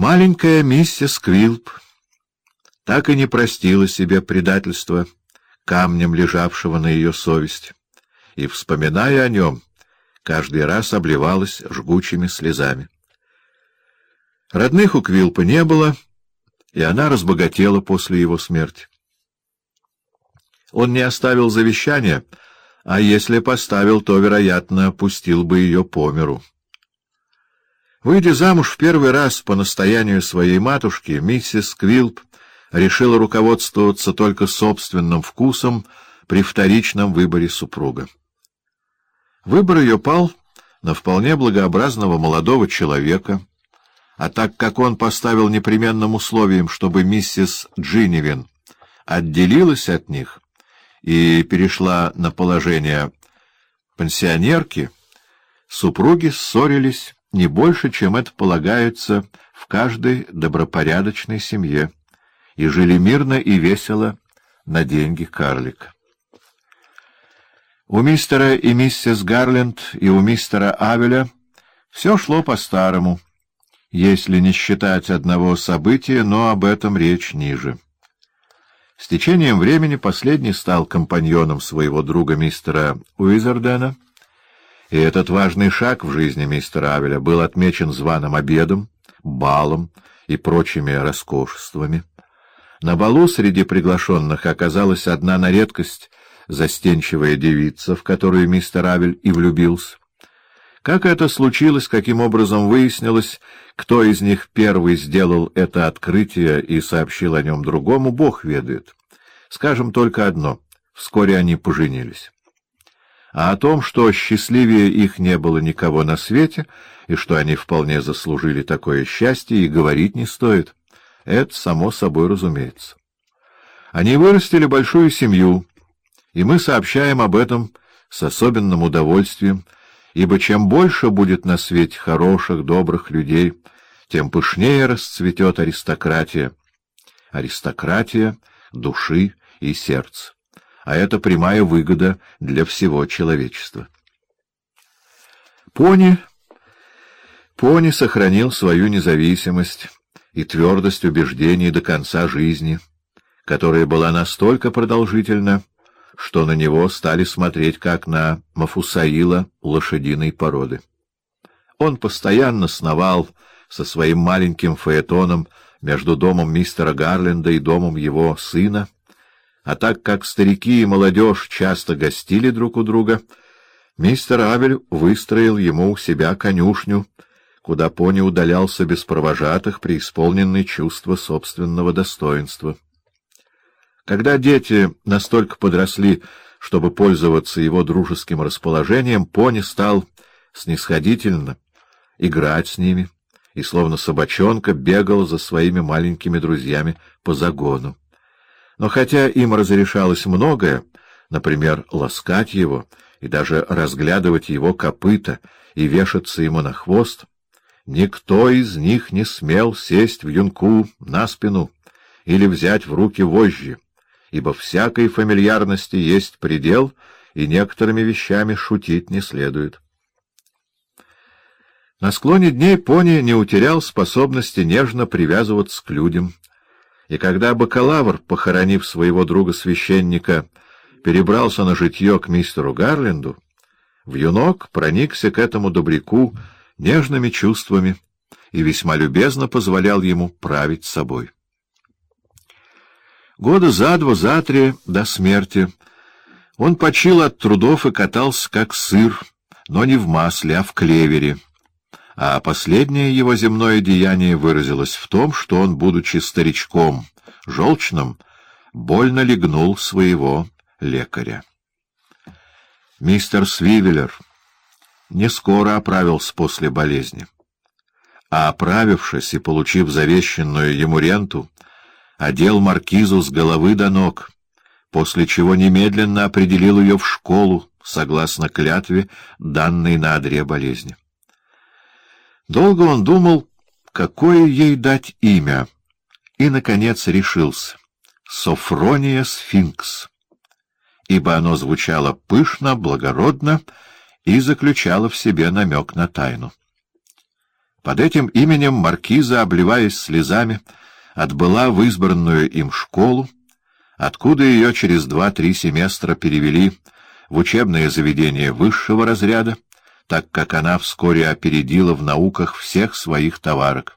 Маленькая миссис Квилп так и не простила себе предательства камнем лежавшего на ее совесть, и, вспоминая о нем, каждый раз обливалась жгучими слезами. Родных у Квилпа не было, и она разбогатела после его смерти. Он не оставил завещания, а если поставил, то, вероятно, пустил бы ее по миру. Выйдя замуж в первый раз по настоянию своей матушки, миссис Квилп решила руководствоваться только собственным вкусом при вторичном выборе супруга. Выбор ее пал на вполне благообразного молодого человека, а так как он поставил непременным условием, чтобы миссис Джинивин отделилась от них и перешла на положение пансионерки, супруги ссорились не больше, чем это полагается в каждой добропорядочной семье, и жили мирно и весело на деньги карлика. У мистера и миссис Гарленд и у мистера Авеля все шло по-старому, если не считать одного события, но об этом речь ниже. С течением времени последний стал компаньоном своего друга мистера Уизердена, и этот важный шаг в жизни мистера Авеля был отмечен званым обедом, балом и прочими роскошествами. На балу среди приглашенных оказалась одна на редкость застенчивая девица, в которую мистер Авель и влюбился. Как это случилось, каким образом выяснилось, кто из них первый сделал это открытие и сообщил о нем другому, Бог ведает. Скажем только одно — вскоре они поженились. А о том, что счастливее их не было никого на свете, и что они вполне заслужили такое счастье, и говорить не стоит. Это само собой разумеется. Они вырастили большую семью, и мы сообщаем об этом с особенным удовольствием, ибо чем больше будет на свете хороших, добрых людей, тем пышнее расцветет аристократия. Аристократия души и сердца. А это прямая выгода для всего человечества. Пони... Пони сохранил свою независимость и твердость убеждений до конца жизни, которая была настолько продолжительна, что на него стали смотреть как на Мафусаила лошадиной породы. Он постоянно сновал со своим маленьким фаэтоном между домом мистера Гарленда и домом его сына, а так как старики и молодежь часто гостили друг у друга, мистер Авель выстроил ему у себя конюшню, куда пони удалялся без провожатых, преисполненный чувства собственного достоинства. Когда дети настолько подросли, чтобы пользоваться его дружеским расположением, пони стал снисходительно играть с ними и, словно собачонка, бегал за своими маленькими друзьями по загону. Но хотя им разрешалось многое, например, ласкать его и даже разглядывать его копыта и вешаться ему на хвост, никто из них не смел сесть в юнку на спину или взять в руки вожжи, ибо всякой фамильярности есть предел, и некоторыми вещами шутить не следует. На склоне дней пони не утерял способности нежно привязываться к людям, и когда бакалавр, похоронив своего друга-священника, перебрался на житье к мистеру Гарленду, вьюнок проникся к этому добряку нежными чувствами и весьма любезно позволял ему править собой. Года за два, за три до смерти он почил от трудов и катался как сыр, но не в масле, а в клевере. А последнее его земное деяние выразилось в том, что он, будучи старичком, желчным, больно легнул своего лекаря. Мистер Свивеллер не скоро оправился после болезни, а оправившись и получив завещанную ему ренту, одел маркизу с головы до ног, после чего немедленно определил ее в школу, согласно клятве, данной на одре болезни. Долго он думал, какое ей дать имя, и, наконец, решился — Софрония Сфинкс, ибо оно звучало пышно, благородно и заключало в себе намек на тайну. Под этим именем маркиза, обливаясь слезами, отбыла в избранную им школу, откуда ее через два-три семестра перевели в учебное заведение высшего разряда, так как она вскоре опередила в науках всех своих товарок.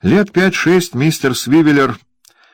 Лет пять-шесть мистер Свивеллер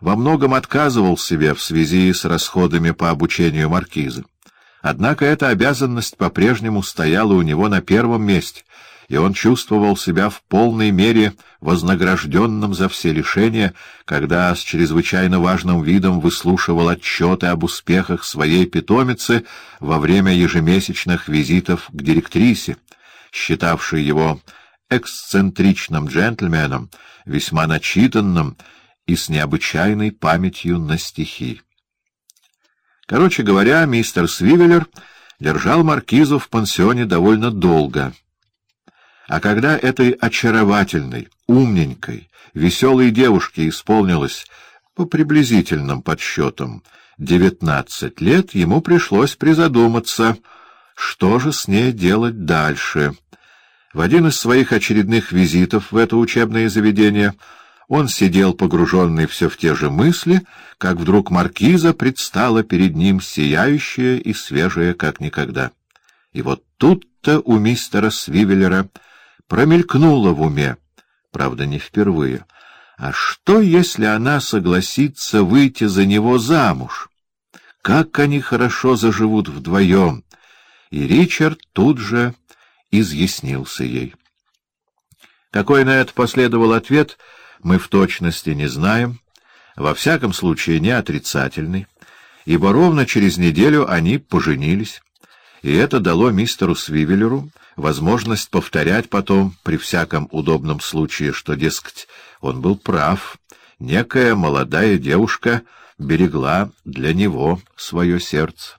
во многом отказывал себе в связи с расходами по обучению маркиза. Однако эта обязанность по-прежнему стояла у него на первом месте, и он чувствовал себя в полной мере вознагражденным за все лишения, когда с чрезвычайно важным видом выслушивал отчеты об успехах своей питомицы во время ежемесячных визитов к директрисе, считавшей его эксцентричным джентльменом, весьма начитанным и с необычайной памятью на стихи. Короче говоря, мистер Свивеллер держал маркизу в пансионе довольно долго. А когда этой очаровательной, умненькой, веселой девушке исполнилось, по приблизительным подсчетам, девятнадцать лет, ему пришлось призадуматься, что же с ней делать дальше. В один из своих очередных визитов в это учебное заведение — он сидел погруженный все в те же мысли, как вдруг маркиза предстала перед ним сияющая и свежая, как никогда. И вот тут-то у мистера Свивеллера промелькнуло в уме, правда, не впервые, а что, если она согласится выйти за него замуж? Как они хорошо заживут вдвоем! И Ричард тут же изъяснился ей. Какой на это последовал ответ — мы в точности не знаем, во всяком случае не отрицательный, ибо ровно через неделю они поженились, и это дало мистеру Свивеллеру возможность повторять потом при всяком удобном случае, что, дескать, он был прав, некая молодая девушка берегла для него свое сердце.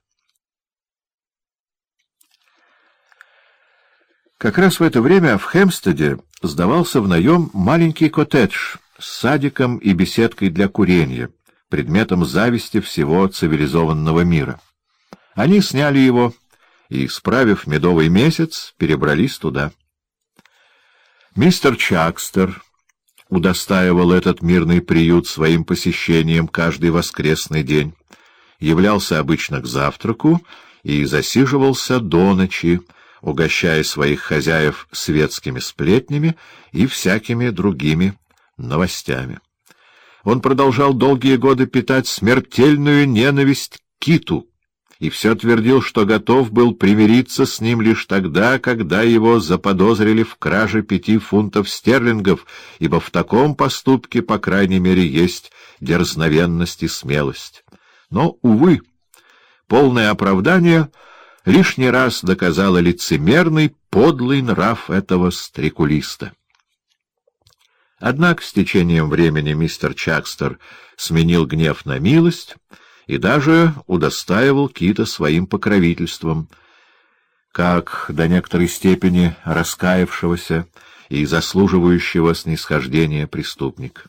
Как раз в это время в Хемстеде сдавался в наем маленький коттедж с садиком и беседкой для курения, предметом зависти всего цивилизованного мира. Они сняли его и, справив медовый месяц, перебрались туда. Мистер Чакстер удостаивал этот мирный приют своим посещением каждый воскресный день, являлся обычно к завтраку и засиживался до ночи, угощая своих хозяев светскими сплетнями и всякими другими новостями. Он продолжал долгие годы питать смертельную ненависть к киту и все твердил, что готов был примириться с ним лишь тогда, когда его заподозрили в краже пяти фунтов стерлингов, ибо в таком поступке, по крайней мере, есть дерзновенность и смелость. Но, увы, полное оправдание — лишний раз доказала лицемерный, подлый нрав этого стрекулиста. Однако с течением времени мистер Чакстер сменил гнев на милость и даже удостаивал Кита своим покровительством, как до некоторой степени раскаявшегося и заслуживающего снисхождения преступник.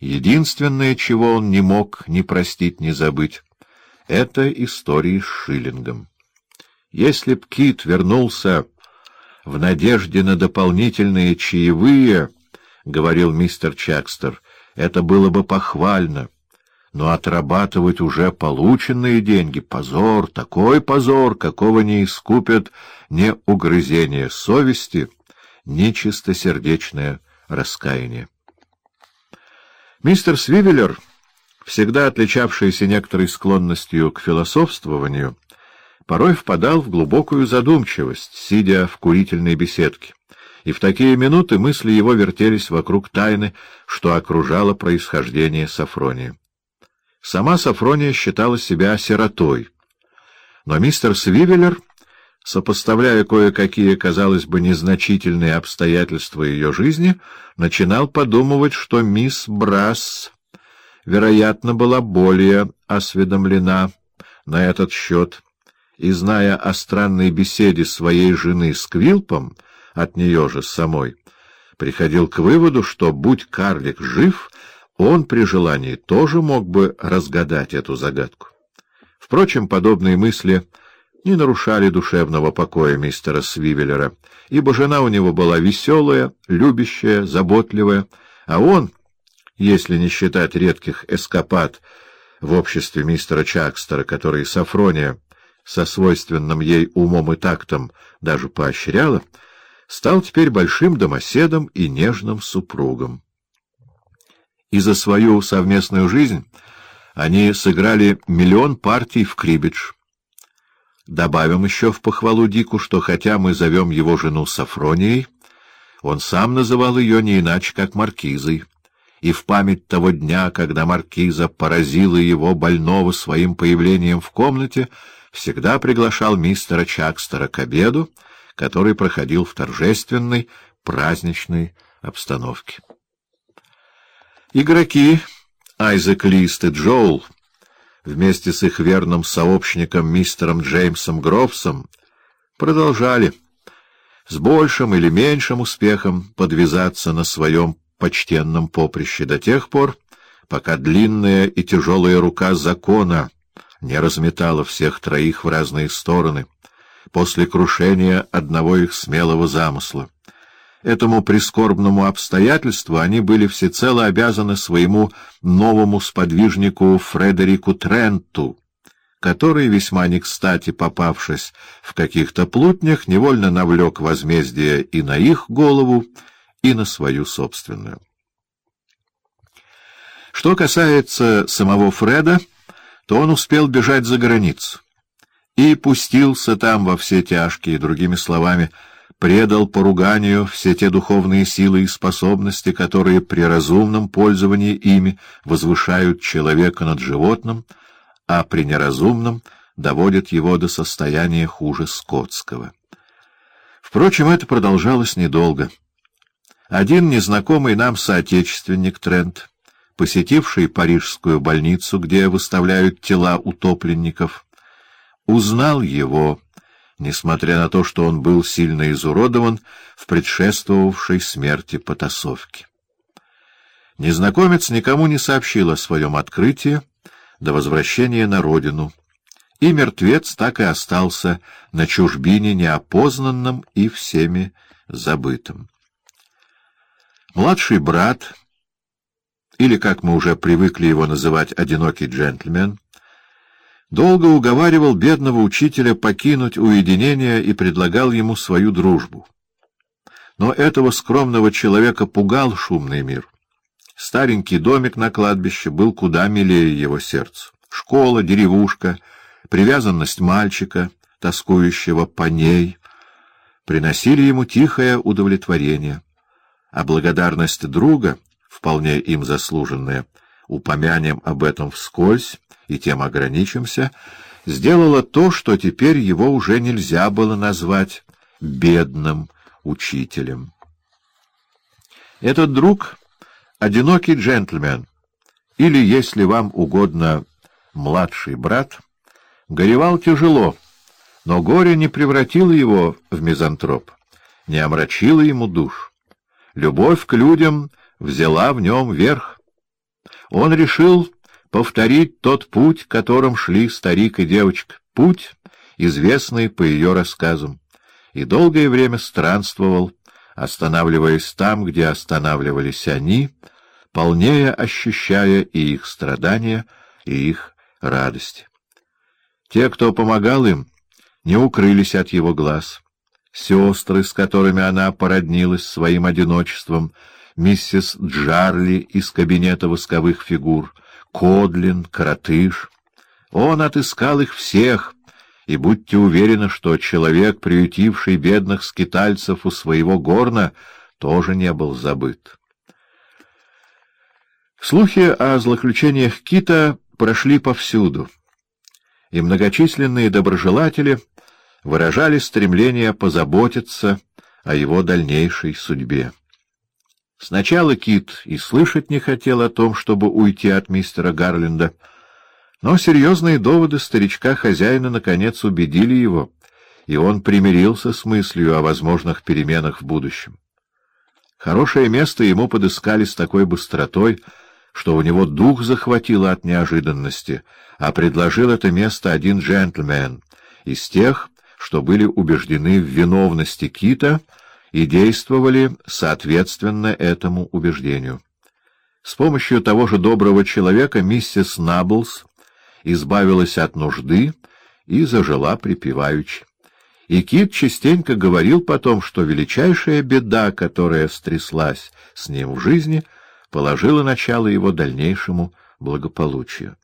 Единственное, чего он не мог ни простить, ни забыть, — это истории с Шиллингом. Если б Кит вернулся в надежде на дополнительные чаевые, — говорил мистер Чакстер, — это было бы похвально. Но отрабатывать уже полученные деньги — позор, такой позор, какого не искупят ни угрызение совести, ни чистосердечное раскаяние. Мистер Свивеллер, всегда отличавшийся некоторой склонностью к философствованию, — порой впадал в глубокую задумчивость, сидя в курительной беседке. И в такие минуты мысли его вертелись вокруг тайны, что окружало происхождение Сафронии. Сама Сафрония считала себя сиротой. Но мистер Свивеллер, сопоставляя кое-какие, казалось бы, незначительные обстоятельства ее жизни, начинал подумывать, что мисс Брасс, вероятно, была более осведомлена на этот счет, и, зная о странной беседе своей жены с Квилпом, от нее же самой, приходил к выводу, что, будь карлик жив, он при желании тоже мог бы разгадать эту загадку. Впрочем, подобные мысли не нарушали душевного покоя мистера Свивеллера, ибо жена у него была веселая, любящая, заботливая, а он, если не считать редких эскапад в обществе мистера Чакстера, который Сафрония со свойственным ей умом и тактом даже поощряла, стал теперь большим домоседом и нежным супругом. И за свою совместную жизнь они сыграли миллион партий в крибидж. Добавим еще в похвалу Дику, что хотя мы зовем его жену Сафронией, он сам называл ее не иначе, как Маркизой, и в память того дня, когда Маркиза поразила его больного своим появлением в комнате, всегда приглашал мистера Чакстера к обеду, который проходил в торжественной, праздничной обстановке. Игроки Айзек Лист и Джоул вместе с их верным сообщником мистером Джеймсом Грофсом продолжали с большим или меньшим успехом подвязаться на своем почтенном поприще до тех пор, пока длинная и тяжелая рука закона не разметала всех троих в разные стороны после крушения одного их смелого замысла. Этому прискорбному обстоятельству они были всецело обязаны своему новому сподвижнику Фредерику Тренту, который, весьма не кстати попавшись в каких-то плутнях, невольно навлек возмездие и на их голову, и на свою собственную. Что касается самого Фреда, то он успел бежать за границу и пустился там во все тяжкие, другими словами, предал поруганию все те духовные силы и способности, которые при разумном пользовании ими возвышают человека над животным, а при неразумном доводят его до состояния хуже скотского. Впрочем, это продолжалось недолго. Один незнакомый нам соотечественник Трент, посетивший парижскую больницу, где выставляют тела утопленников, узнал его, несмотря на то, что он был сильно изуродован в предшествовавшей смерти потасовке. Незнакомец никому не сообщил о своем открытии до возвращения на родину, и мертвец так и остался на чужбине неопознанным и всеми забытым. Младший брат, или, как мы уже привыкли его называть, одинокий джентльмен, долго уговаривал бедного учителя покинуть уединение и предлагал ему свою дружбу. Но этого скромного человека пугал шумный мир. Старенький домик на кладбище был куда милее его сердцу. Школа, деревушка, привязанность мальчика, тоскующего по ней, приносили ему тихое удовлетворение а благодарность друга, вполне им заслуженная, упомянем об этом вскользь и тем ограничимся, сделала то, что теперь его уже нельзя было назвать бедным учителем. Этот друг — одинокий джентльмен, или, если вам угодно, младший брат, горевал тяжело, но горе не превратило его в мизантроп, не омрачило ему душ. Любовь к людям взяла в нем верх. Он решил повторить тот путь, которым шли старик и девочка, путь, известный по ее рассказам, и долгое время странствовал, останавливаясь там, где останавливались они, полнее ощущая и их страдания, и их радость. Те, кто помогал им, не укрылись от его глаз — сестры, с которыми она породнилась своим одиночеством, миссис Джарли из кабинета восковых фигур, Кодлин, Каратыш. Он отыскал их всех, и будьте уверены, что человек, приютивший бедных скитальцев у своего горна, тоже не был забыт. Слухи о злоключениях Кита прошли повсюду, и многочисленные доброжелатели — выражали стремление позаботиться о его дальнейшей судьбе. Сначала Кит и слышать не хотел о том, чтобы уйти от мистера Гарленда, но серьезные доводы старичка-хозяина наконец убедили его, и он примирился с мыслью о возможных переменах в будущем. Хорошее место ему подыскали с такой быстротой, что у него дух захватило от неожиданности, а предложил это место один джентльмен — из тех, что были убеждены в виновности Кита и действовали соответственно этому убеждению. С помощью того же доброго человека миссис Наблс избавилась от нужды и зажила припеваючи. И Кит частенько говорил потом, что величайшая беда, которая стряслась с ним в жизни, положила начало его дальнейшему благополучию.